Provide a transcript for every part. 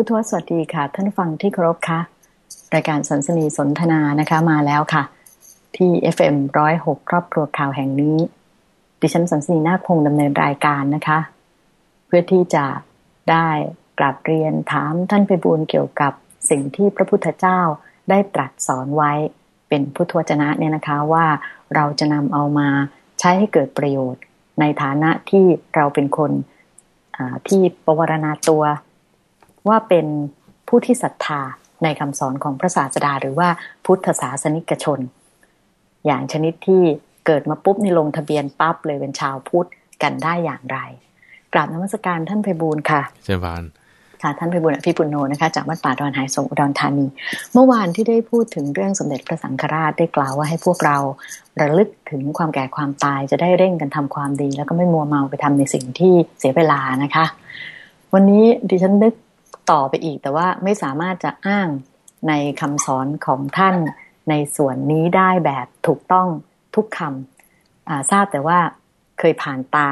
ผู้ทวสวัสดีค่ะ ท่านฟังที่เคารพค่ะ รายการสันสนีสนทนานะคะมาแล้วค่ะ ที่ FM106 ครอบครัวข่าวแห่งนี้ ดิฉันสันสนีนาคพงดำเนินรายการนะคะ เพื่อที่จะได้กลับเรียนถามท่านไปบูลเกี่ยวกับสิ่งที่พระพุทธเจ้าได้ตรัสสอนไว้เป็นพุทธวจนะเนี่ยนะคะว่าเราจะนำเอามาใช้ให้เกิดประโยชน์ ในฐานะที่เราเป็นคนที่ประวรณาตัว ว่าเป็นผู้ที่ศรัทธาในคำสอนของพระศาสดาหรือว่าพุทธศาสนิกชน อย่างชนิดที่เกิดมาปุ๊บในลงทะเบียนปั๊บเลยเป็นชาวพุทธกันได้อย่างไร กราบนมัสการท่านไพบูลค่ะเจ้าบานค่ะท่านไพบุญอภิปุโนนะคะจากวัดป่าดอนหายสงอุดรธานี เมื่อวานที่ได้พูดถึงเรื่องสมเด็จพระสังฆราชได้กล่าวว่าให้พวกเราระลึกถึงความแก่ความตายจะได้เร่งกันทำความดี แล้วก็ไม่มัวเมาไปทำในสิ่งที่เสียเวลานะคะ วันนี้ดิฉันนึก ต่อไปอีก แต่ว่าไม่สามารถจะอ้างในคำสอนของท่านในส่วนนี้ได้แบบถูกต้องทุกคำทราบแต่ว่าเคยผ่านตา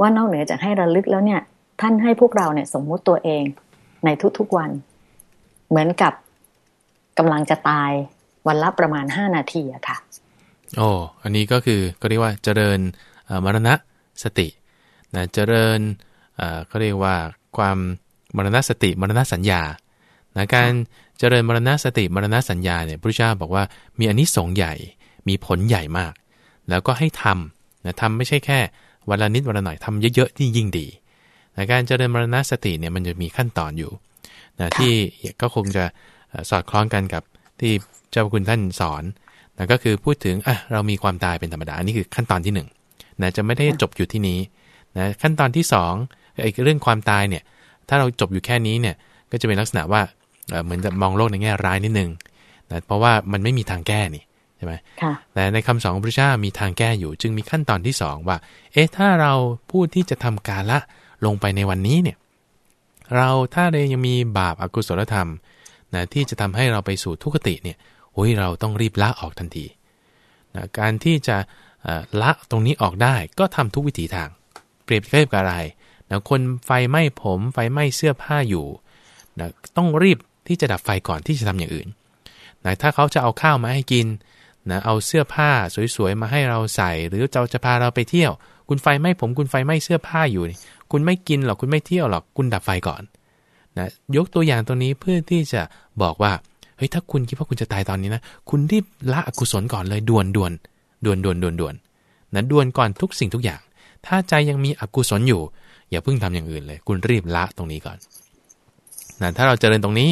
ว่านอกเหนือจากให้ระลึกแล้วเนี่ย ท่านให้พวกเราเนี่ยสมมุติตัวเองในทุกๆวัน เหมือนกับกำลังจะตายวันละประมาณห้านาทีอะค่ะโอ้อันนี้ก็คือก็เรียกว่าเจริญมรณะสตินะเจริญเขาเรียกว่าความ มรณสติมรณสัญญานะการเจริญมรณสติมรณสัญญาเนี่ยพระเจ้าบอกว่ามีอนนิสงส์ใหญ่ มีผลใหญ่มาก แล้วก็ให้ทำนะทำไม่ใช่แค่วันละนิดวันละหน่อยทำเยอะๆที่ยิ่งดีนะการเจริญมรณสติเนี่ยมันจะมีขั้นตอนอยู่นะที่ก็คงจะสอดคล้องกันกับที่เจ้าคุณท่านสอนนะก็คือพูดถึงอะเรามีความตายเป็นธรรมดาอันนี้คือขั้นตอนที่1นนะจะไม่ได้จบอยู่ที่นี้นะขั้นตอนที่2ไอ้เรื่องความตายเนี่ย ถ้าเราจบอยู่แค่นี้เนี่ยก็จะเป็นลักษณะว่าเหมือนจะมองโลกในแง่ร้ายนิดนึงนะเพราะว่ามันไม่มีทางแก้นี่ใช่ไหมแต่ในคำสอนของพระเจ้ามีทางแก้อยู่ จึงมีขั้นตอนที่2ว่า เอ๊ะถ้าเราพูดที่จะทำการละลงไปในวันนี้เนี่ย เราถ้าเรายังมีบาปอากุศลธรรมนะที่จะทำให้เราไปสู่ทุกขติเนี่ยโอ้ยเราต้องรีบละออกทันทีนะการที่จะละตรงนี้ออกได้ก็ทำทุกวิถีทาง เปรียบเทียบกับอะไร นะคนไฟไหม้ผมไฟไหม้เสื้อผ้าอยู่นะต้องรีบที่จะดับไฟก่อนที่จะทำอย่างอื่นนะถ้าเขาจะเอาข้าวมาให้กินนะเอาเสื้อผ้าสวยๆมาให้เราใส่ หรือเจ้าจะพาเราไปเที่ยว คุณไฟไหม้ผมคุณไฟไหม้เสื้อผ้าอยู่ คุณไม่กินหรอกคุณไม่เที่ยวหรอกคุณดับไฟก่อนนะยกตัวอย่างตรงนี้เพื่อที่จะบอกว่าเฮ้ยถ้าคุณคิดว่าคุณจะตายตอนนี้นะคุณรีบละอกุศลก่อนเลยด่วนด่วนด่วนด่วนด่วนด่วนนะด่วนก่อนทุกสิ่งทุกอย่าง ถ้าใจยังมีอกุศลอยู่ อย่าเพิ่งทำอย่างอื่นเลย คุณรีบละตรงนี้ก่อนนะถ้าเราเจริญตรงนี้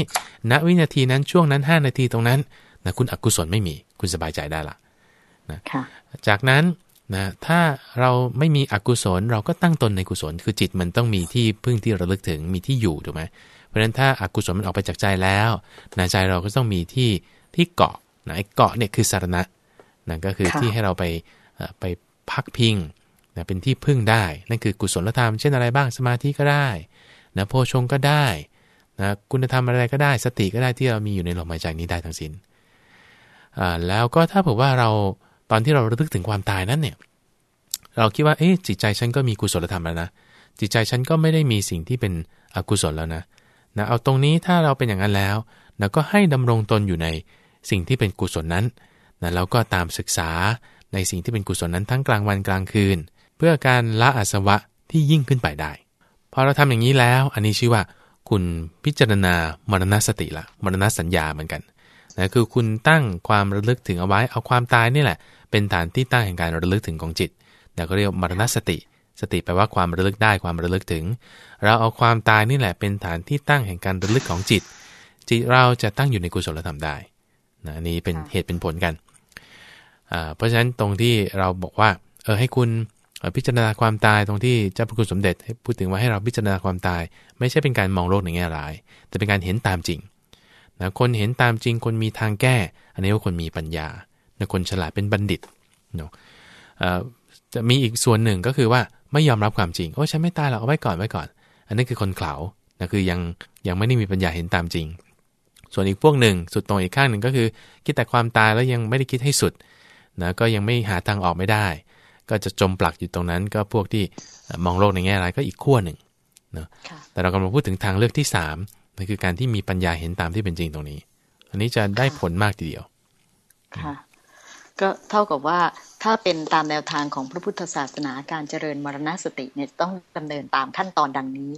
ณวินาทีนั้นช่วงนั้น 5 นาทีตรงนั้นนะคุณอกุศลไม่มี คุณสบายใจได้ละนะจากนั้นนะถ้าเราไม่มีอกุศลเราก็ตั้งตนในกุศล คือจิตมันต้องมีที่พึ่งที่ระลึกถึงมีที่อยู่ถูกไหมเพราะฉะนั้นถ้าอากุศลมันออกไปจากใจแล้วนะใจเราก็ต้องมีที่ที่เกาะนะไอ้เกาะเนี่ยคือสารณะนะก็คือที่ให้เราไปไปพักพิง นะเป็นที่พึ่งได้ นั่นคือกุศลธรรมเช่นอะไรบ้างสมาธิก็ได้นะโพชงก็ได้นะคุณธรรมอะไรก็ได้สติก็ได้ที่เรามีอยู่ในลมหายใจนี้ได้ทั้งสิน้นแล้วก็ถ้าเผมว่าเราตอนที่เราระลึกถึงความตายนั้นเนี่ยเราคิดว่าเอ๊ะจิตใจฉันก็มีกุศลธรรมแล้วนะจิตใจฉันก็ไม่ได้มีสิ่งที่เป็นอกุศลแล้วนะนะเอาตรงนี้ถ้าเราเป็นอย่างนั้นแล้วนะก็ให้ดำรงตนอยู่ในสิ่งที่เป็นกุศลนั้นนะแล้วก็ตามศึกษาในสิ่งที่เป็นกุศลนั้นทั้งกลางวันกลางคืน พื่อการละอาสวะที่ยิ่งขึ้นไปได้ พอเราทำอย่างนี้แล้ว อันนี้ชื่อว่าคุณพิจารณามรณสติละมรณสัญญาเหมือนกันนะคือคุณตั้งความระลึกถึงเอาไว้ เอาความตายนี่แหละ เป็นฐานที่ตั้งแห่งการระลึกถึงของจิตเราก็เรียกมรณสติ สติแปลว่าความระลึกได้ความระลึกถึง เราเอาความตายนี่แหละเป็นฐานที่ตั้งแห่งการระลึกของจิต จิตเราจะตั้งอยู่ในกุศลธรรมได้นะนี้เป็นเหตุเป็นผลกัน เพราะฉะนั้นตรงที่เราบอกว่า เออให้คุณ พิจารณาความตายตรงที่เจ้าพระคุณสมเด็จพูดถึงว่าให้เราพิจารณาความตาย ไม่ใช่เป็นการมองโลกในแง่ร้าย แต่เป็นการเห็นตามจริงนะคนเห็นตามจริงคนมีทางแก้ อันนี้ว่าคนมีปัญญานะคนฉลาดเป็นบัณฑิตเนาะจะมีอีกส่วนหนึ่งก็คือว่าไม่ยอมรับความจริงโอ้ฉันไม่ตายหรอกเอาไว้ก่อนไว้ก่อน อันนี้คือคนเข่านะคือยังยังไม่ได้มีปัญญาเห็นตามจริง ส่วนอีกพวกหนึ่งสุดตรงอีกข้างหนึ่งก็คือ คิดแต่ความตายแล้วยังไม่ได้คิดให้สุดนะก็ยังไม่หาทางออกไม่ได้ ก็จะจมปลักอยู่ตรงนั้น ก็พวกที่มองโลกในแง่ร้ายก็อีกขั้วหนึ่งเนาะแต่เรากำลังพูดถึงทางเลือกที่3นั่นคือการที่มีปัญญาเห็นตามที่เป็นจริงตรงนี้ อันนี้จะได้ผลมากทีเดียวค่ะก็เท่ากับว่าถ้าเป็นตามแนวทางของพระพุทธศาสนาการเจริญมรณสติเนี่ยต้องดำเนินตามขั้นตอนดังนี้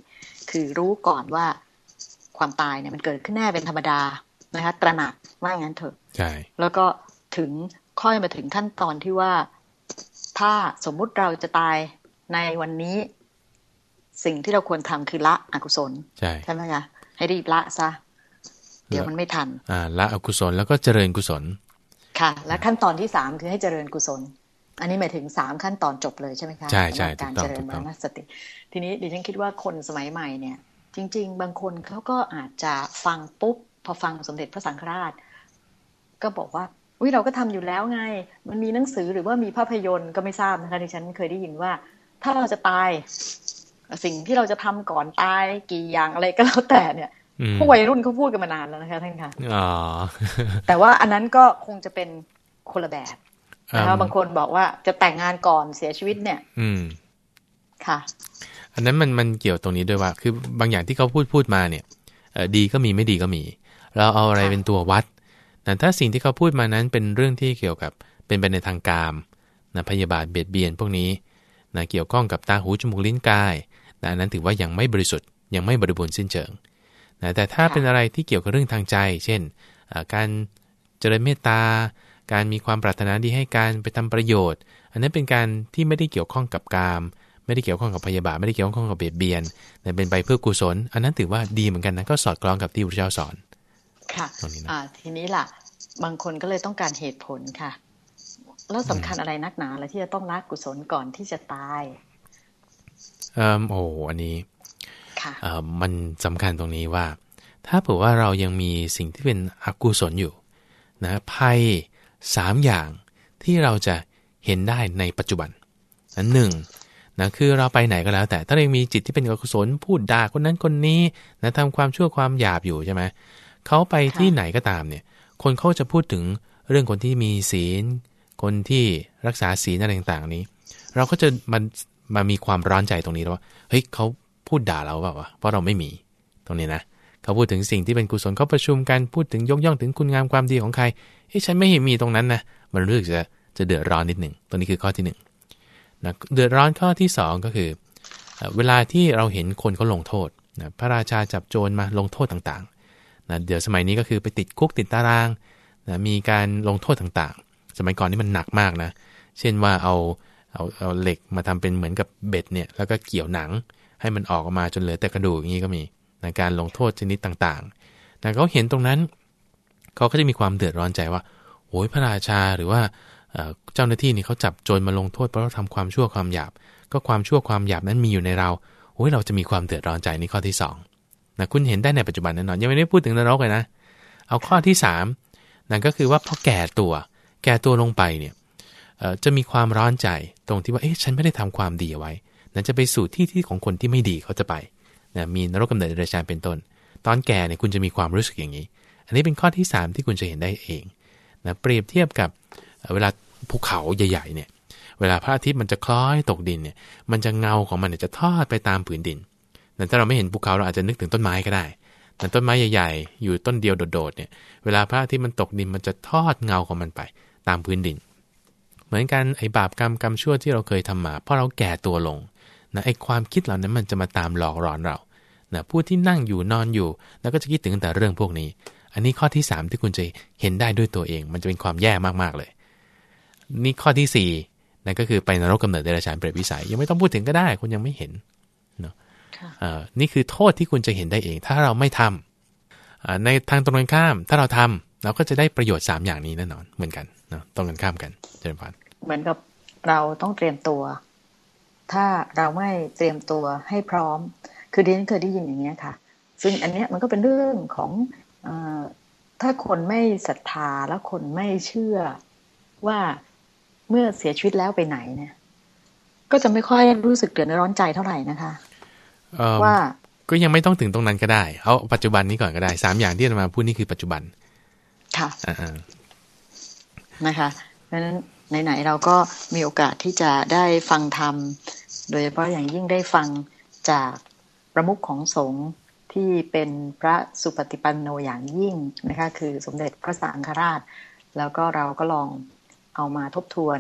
คือรู้ก่อนว่าความตายเนี่ยมันเกิดขึ้นแน่เป็นธรรมดานะคะตระหนักว่างั้นเถอะใช่แล้วก็ถึงค่อยมาถึงขั้นตอนที่ว่า ถ้าสมมุติเราจะตายในวันนี้ สิ่งที่เราควรทำคือละอกุศลใช่ใช่ไหมคะให้รีบละซะเดี๋ยวมันไม่ทัน อ่า ละอกุศลแล้วก็เจริญกุศล ค่ะ และขั้นตอนที่สามคือให้เจริญกุศล อันนี้หมายถึงสามขั้นตอนจบเลยใช่ไหมคะใช่ใช่สำหรับการถูกต้องเจริญถูกมต้รองณสติ ทีนี้ดิฉันคิดว่าคนสมัยใหม่เนี่ย จริง ๆ บางคนเขาก็อาจจะฟังปุ๊บพอฟังสมเด็จพระสังฆราช ก็บอกว่า อุ้ยเราก็ทำอยู่แล้วไง มันมีหนังสือหรือว่ามีภาพยนตร์ก็ไม่ทราบนะคะดิฉันเคยได้ยินว่า ถ้าเราจะตาย สิ่งที่เราจะทำก่อนตายกี่อย่างอะไรก็แล้วแต่เนี่ยอืมผู้วัยรุ่นเขาพูดกันมานานแล้วนะคะท่านคะอ๋อแต่ว่าอันนั้นก็คงจะเป็นคนละแบบนะคะอืมบางคนบอกว่าจะแต่งงานก่อนเสียชีวิตเนี่ย อืมค่ะ อันนั้นมันมันเกี่ยวตรงนี้ด้วยว่า คือบางอย่างที่เขาพูดพูดมาเนี่ยเอ่อดีก็มีไม่ดีก็มี เราเอาอะไรค่ะเป็นตัววัด นะถ้าสิ่งที่เขาพูดมานั้นเป็นเรื่องที่เกี่ยวกับเป็นไปในทางกามนะพยาบาทเบียดเบียนพวกนี้นะเกี่ยวข้องกับตาหูจมูกลิ้นกายนะอันนั้นถือว่ายังไม่บริสุทธิ์ยังไม่บริบูรณ์สิ้นเชิงนะแต่ถ้าเป็นอะไรที่เกี่ยวกับเรื่องทางใจ เช่น การเจริญเมตตา การมีความปรารถนาดีให้การไปทำประโยชน์ อันนั้นเป็นการที่ไม่ได้เกี่ยวข้องกับกาม ไม่ได้เกี่ยวข้องกับพยาบาทไม่ได้เกี่ยวข้องกับเบียดเบียนแต่เป็นไปเพื่อกุศล อันนั้นถือว่าดีเหมือนกันนะก็สอดคล้องกับที่พระเจ้าสอน ค่ะตรงนี้นะอ่าทีนี้ล่ะ บางคนก็เลยต้องการเหตุผลค่ะ แล้วสำคัญอะไรนักหนาแล้วที่จะต้องละกุศลก่อนที่จะตายเอ่อโอ้โหอันนี้ค่ะเอ่อมันสำคัญตรงนี้ว่า ถ้าเผื่อว่าเรายังมีสิ่งที่เป็นอกุศลอยู่นะภัยสามอย่างที่เราจะเห็นได้ในปัจจุบันอันหนึ่งนะคือเราไปไหนก็แล้ว แต่ถ้าเรายังมีจิตที่เป็นอกุศลพูดด่าคนนั้นคนนี้นะทำความชั่วความหยาบอยู่ใช่ไหม เขาไปที่ไหนก็ตามเนี่ย คนเขาจะพูดถึงเรื่องคนที่มีศีล คนที่รักษาศีลอะไรต่างๆนี้ เราก็จะมันมามีความร้อนใจตรงนี้แล้วว่าเฮ้ยเขาพูดด่าเราเปล่าวะเพราะเราไม่มีตรงนี้นะเขาพูดถึงสิ่งที่เป็นกุศลเขาประชุมกันพูดถึงยกย่องถึงคุณงามความดีของใครเฮ้ยฉันไม่เห็นมีตรงนั้นนะมันรู้สึกจะจะเดือดร้อนนิดหนึ่งตรงนี้คือข้อที่หนึ่งนะเดือดร้อนข้อที่สองก็คือเอ่อเวลาที่เราเห็นคนเขาลงโทษนะพระราชาจับโจรมาลงโทษต่างๆ นะเดี๋ยวสมัยนี้ก็คือไปติดคุกติดตารางนะมีการลงโทษต่างๆ สมัยก่อนนี่มันหนักมากนะ เช่นว่าเอาเอาเอาเหล็กมาทำเป็นเหมือนกับเบ็ดเนี่ย แล้วก็เกี่ยวหนังให้มันออกมาจนเหลือแต่กระดูกอย่างนี้ก็มีในการลงโทษชนิดต่างๆแต่เขาเห็นตรงนั้นเขาก็จะมีความเดือดร้อนใจว่าโอ้ยพระราชาหรือว่าเจ้าหน้าที่นี่เขาจับโจรมาลงโทษเพราะเราทำความชั่วความหยาบ ก็ความชั่วความหยาบนั้นมีอยู่ในเราโอ้ยเราจะมีความเดือดร้อนใจนี่ข้อที่สอง นะคุณเห็นได้ในปัจจุบันแน่นอนยังไม่ได้พูดถึงนรกเลยนะ เอาข้อที่สามนั่นก็คือว่าพอแก่ตัว แก่ตัวลงไปเนี่ยจะมีความร้อนใจตรงที่ว่าเอ๊ะฉันไม่ได้ทำความดีเอาไว้นั่นจะไปสู่ที่ที่ของคนที่ไม่ดีเขาจะไปนะมีนรกกำเนิดเดรัจฉานเป็นต้น ตอนแก่เนี่ยคุณจะมีความรู้สึกอย่างนี้ อันนี้เป็นข้อที่ 3 ที่คุณจะเห็นได้เองนะเปรียบเทียบกับเอ่อเวลาภูเขาใหญ่ๆเนี่ยเวลาพระอาทิตย์มันจะคล้อยตกดินเนี่ยมันจะเงาของมันเนี่ยจะทอดไปตามผืนดิน แต่ถ้าเราไม่เห็นภูเขาเราอาจจะนึกถึงต้นไม้ก็ได้ แต่ต้นไม้ใหญ่ๆ อยู่ต้นเดียวโดดๆเนี่ย เวลาพระทิตย์มันตกดินมันจะทอดเงาของมันไปตามพื้นดิน เหมือนกันไอ้บาปกรรมกรรมชั่วที่เราเคยทำมาพราะเราแก่ตัวลงนะไอ้ความคิดเหล่านั้นมันจะมาตามหลอกหลอนเรานะผู้ที่นั่งอยู่นอนอยู่ แล้วก็จะคิดถึงแต่เรื่องพวกนี้ อันนี้ข้อที่ 3 ที่คุณจะเห็นได้ด้วยตัวเอง มันจะเป็นความแย่มากๆเลย นี่ข้อที่4นั่นก็คือไปนรกกำเนิดเดรัจฉานเปรตวิสัย ยังไม่ต้องพูดถึงก็ได้คุณยังไม่เห็น นาะค่ะเอ่อนี่คือโทษที่คุณจะเห็นได้เอง ถ้าเราไม่ทำอ่าในทางตรงกันข้าม ถ้าเราทำเราก็จะได้ประโยชน์ 3 อย่างนี้แน่นอนเหมือนกันเนาะตรงกันข้ามกันเจริญพรเหมือนกับเราต้องเตรียมตัว ถ้าเราไม่เตรียมตัวให้พร้อม คือดิฉันเคยได้ยินอย่างเงี้ยค่ะ ซึ่งอันเนี้ยมันก็เป็นเรื่องของเออถ้าคนไม่ศรัทธาแล้วคนไม่เชื่อว่าเมื่อเสียชีวิตแล้วไปไหนเนี่ย ก็จะไม่ค่อยรู้สึกเดือดร้อนใจเท่าไหร่นะคะเอิ่ม ว่าก็ยังไม่ต้องถึงตรงนั้นก็ได้ เอาปัจจุบันนี้ก่อนก็ได้สามอย่างที่จะมาพูดนี่คือปัจจุบัน ค่ะอ่านะคะเพราะฉะนั้นไหนๆเราก็มีโอกาสที่จะได้ฟังธรรม โดยเฉพาะอย่างยิ่งได้ฟังจากประมุขของสงฆ์ที่เป็นพระสุปฏิปันโนอย่างยิ่งนะคะ คือสมเด็จพระสังฆราช แล้วก็เราก็ลองเอามาทบทวน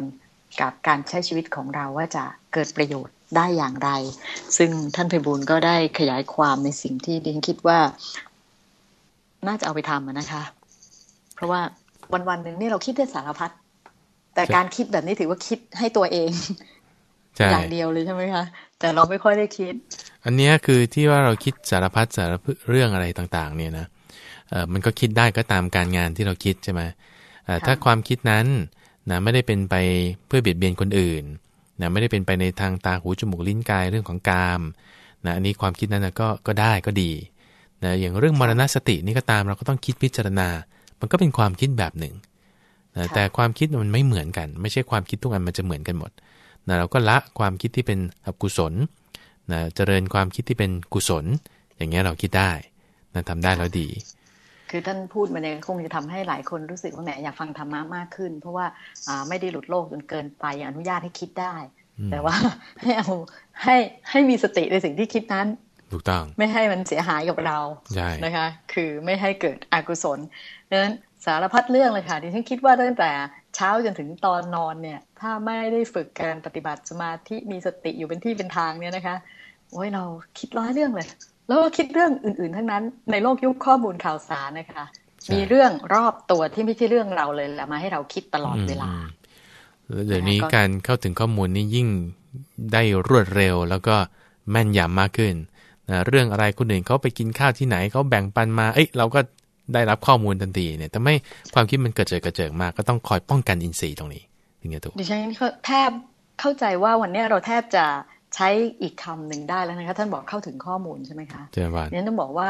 กับการใช้ชีวิตของเราว่าจะเกิดประโยชน์ได้อย่างไร ซึ่งท่านไพบูลก็ได้ขยายความในสิ่งที่ดิฉันคิดว่า น่าจะเอาไปทำนะคะ เพราะว่าวันวันหนึ่งนี่เราคิดได้สารพัดแต่การคิดแบบนี้ถือว่าคิดให้ตัวเองอย่างเดียวเลยใช่ไหมคะ แต่เราไม่ค่อยได้คิด อันนี้คือที่ว่าเราคิดสารพัดสารเรื่องอะไรต่างๆ เนี่ยนะเออมันก็คิดได้ก็ตามการงานที่เราคิดใช่ไหมถ้าความคิดนั้น นะไม่ได้เป็นไปเพื่อเบียดเบียนคนอื่นนะไม่ได้เป็นไปในทางตาหูจมูกลิ้นกายเรื่องของกามนะอันนี้ความคิดนั้นนะก็ก็ได้ก็ดีนะอย่างเรื่องมรณสตินี่ก็ตามเราก็ต้องคิดพิจารณา มันก็เป็นความคิดแบบหนึ่งนะแต่ความคิดมันไม่เหมือนกัน ไม่ใช่ความคิดทุกอันมันจะเหมือนกันหมดนะเราก็ละความคิดที่เป็นอกุศลนะเจริญความคิดที่เป็นกุศล อย่างเงี้ยเราคิดได้นะทำได้แล้วดี คือท่านพูดมาเนี่ยคงจะทำให้หลายคนรู้สึกว่าแหมอยากฟังธรรมะมากขึ้น เพราะว่าไม่ได้หลุดโลกจนเกินไปอนุญาตให้คิดได้ แต่ว่าให้เอาให้ให้มีสติในสิ่งที่คิดนั้นถูกต้องไม่ให้มันเสียหายกับเรานะคะ คือไม่ให้เกิดอกุศลดังนั้นสารพัดเรื่องเลยค่ะที่ฉันคิดว่าตั้งแต่เช้าจนถึงตอนนอนเนี่ย ถ้าไม่ได้ฝึกการปฏิบัติสมาธิมีสติอยู่เป็นที่เป็นทางเนี่ยนะคะโอ้ยเราคิดร้อยเรื่องเลย แล้วก็คิดเรื่องอื่น ๆ ทั้งนั้นในโลกยุคข้อมูลข่าวสารนะคะ มีเรื่องรอบตัวที่ไม่ใช่เรื่องเราเลยแหละมาให้เราคิดตลอดเวลาเดี๋ยวนี้การเข้าถึงข้อมูลนี่ยิ่งได้รวดเร็ว แล้วก็แม่นยำมากขึ้นนะเรื่องอะไรคนอื่นเขาไปกินข้าวที่ไหนเขาแบ่งปันมา เอ้ยเราก็ได้รับข้อมูลทันทีเนี่ยแต่ไม่ความคิดมันเกิดเจิดกระเจิงมากก็ต้องคอยป้องกันอินทรีย์ตรงนี้ถึงจะถูกดิฉันแทบเข้าใจว่าวันนี้เราแทบจะ ใช้อีกคำหนึ่งได้แล้วนะคะท่านบอกเข้าถึงข้อมูลใช่ไหมคะเจ้าบ้านนี่ต้องบอกว่า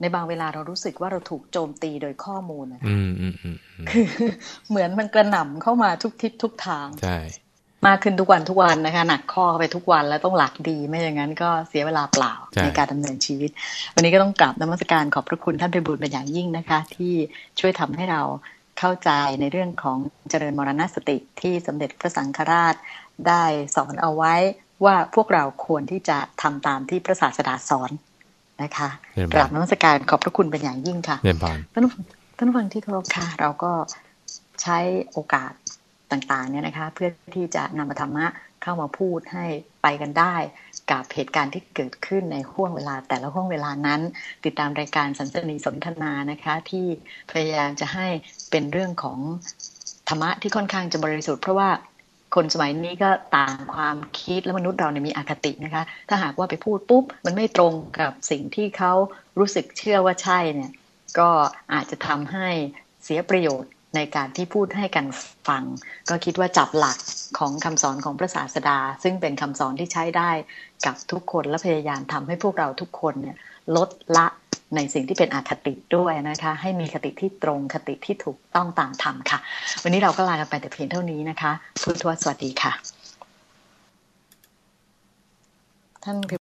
ในบางเวลาเรารู้สึกว่าเราถูกโจมตีโดยข้อมูลนะคะอืมอืมอืมคือเหมือนมันกระหน่ำเข้ามาทุกทิศทุกทางใช่มากขึ้นทุกวันทุกวันนะคะหนักข้อไปทุกวันแล้วต้องหลักดีไม่อย่างนั้นก็เสียเวลาเปล่าในการดำเนินชีวิต วันนี้ก็ต้องกลับนมัสการขอบพระคุณท่านไปบุญเป็นอย่างยิ่งนะคะ ที่ช่วยทำให้เราเข้าใจในเรื่องของเจริญมรณสติที่สมเด็จพระสังฆราชได้สอนเอาไว้ ว่าพวกเราควรที่จะทำตามที่พระศาสดาสอนนะคะกราบนมัสการขอบพระคุณเป็นอย่างยิ่งค่ะท่านท่านฟังที่เคารพค่ะ เราก็ใช้โอกาสต่างๆเนี่ยนะคะ เพื่อที่จะนำธรรมะเข้ามาพูดให้ไปกันได้กับเหตุการณ์ที่เกิดขึ้นในห่วงเวลาแต่ละห่วงเวลานั้น ติดตามรายการสันสนีสนทนานะคะ ที่พยายามจะให้เป็นเรื่องของธรรมะที่ค่อนข้างจะบริสุทธิ์เพราะว่า คนสมัยนี้ก็ต่างความคิดและมนุษย์เราเนี่ยมีอคตินะคะ ถ้าหากว่าไปพูดปุ๊บ มันไม่ตรงกับสิ่งที่เขารู้สึกเชื่อว่าใช่เนี่ย ก็อาจจะทำให้เสียประโยชน์ในการที่พูดให้กันฟัง ก็คิดว่าจับหลักของคำสอนของพระศาสดา ซึ่งเป็นคำสอนที่ใช้ได้กับทุกคนและพยายามทำให้พวกเราทุกคนเนี่ยลดละ ในสิ่งที่เป็นอคติด้วยนะคะ ให้มีคติที่ตรงคติที่ถูกต้องตามธรรมค่ะ วันนี้เราก็ลากันไปแต่เพียงเท่านี้นะคะคุณทธวสวัสดีค่ะ ท่าน